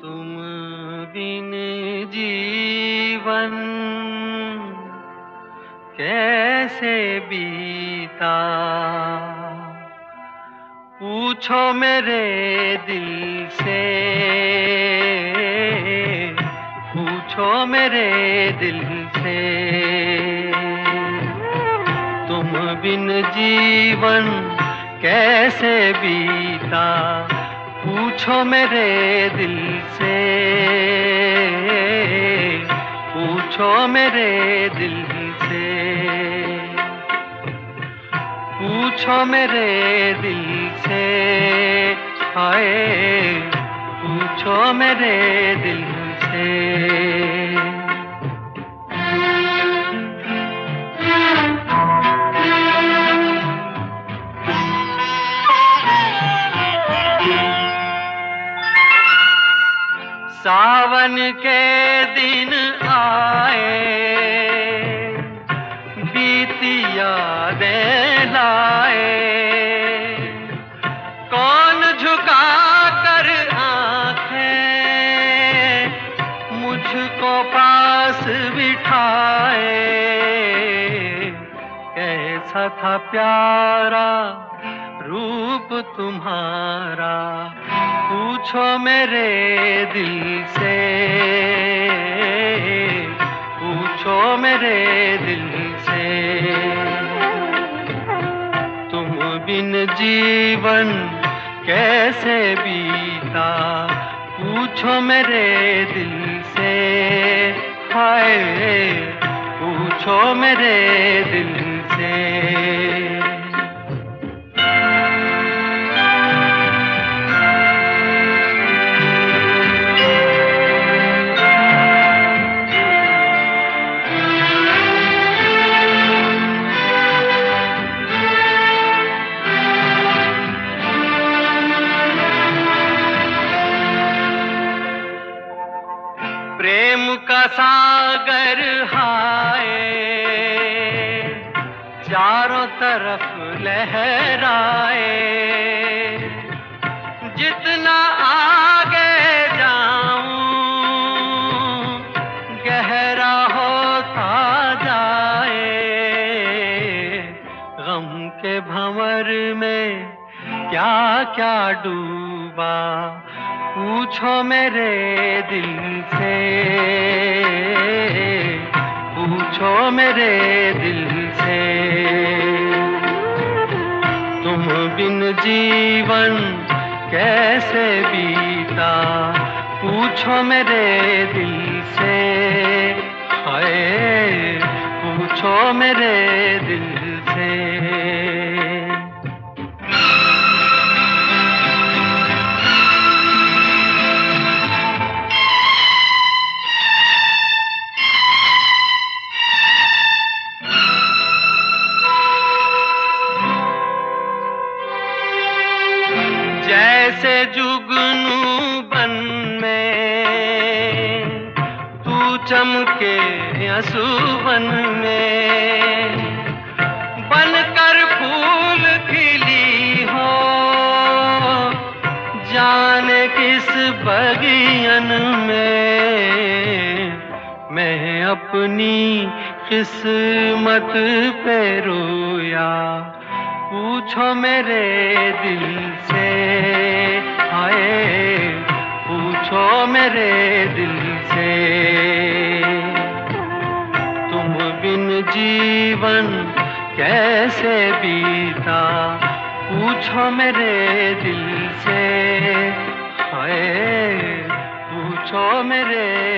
तुम बिन जीवन कैसे बीता? पूछो मेरे दिल से। पूछो मेरे दिल से। तुम बिन जीवन कैसे बीता? पूछो मेरे दिल से। पूछो मेरे दिल से। पूछो मेरे दिल से। हाय, पूछो मेरे दिल से। सावन के दिन आए बीतिया दे लाए। कौन झुका कर आँखें मुझको पास बिठाए? कैसा था प्यारा रूप तुम्हारा, पूछो मेरे दिल से। पूछो मेरे दिल से। तुम बिन जीवन कैसे बीता? पूछो मेरे दिल से। हाय, पूछो मेरे दिल से। प्रेम का सागर हाय। चारों तरफ़ लहराए। जितना आगे जाऊँ, गहरा होता जाए। गम के भंवर में क्या क्या डूबा? पूछो मेरे दिल से। पूछो मेरे दिल से। तुम बिन जीवन कैसे बीता? पूछो मेरे दिल से। हाय, पूछो मेरे दिल से। जुगनू बन में, तू चमके असुवन में। बनकर फूल खिली हो, जाने किस बगियन में। मैं अपनी किस्मत पे रोया, पूछो मेरे दिल से। मेरे दिल से। तुम बिन जीवन कैसे बीता? पूछो मेरे दिल से। हाय, पूछो मेरे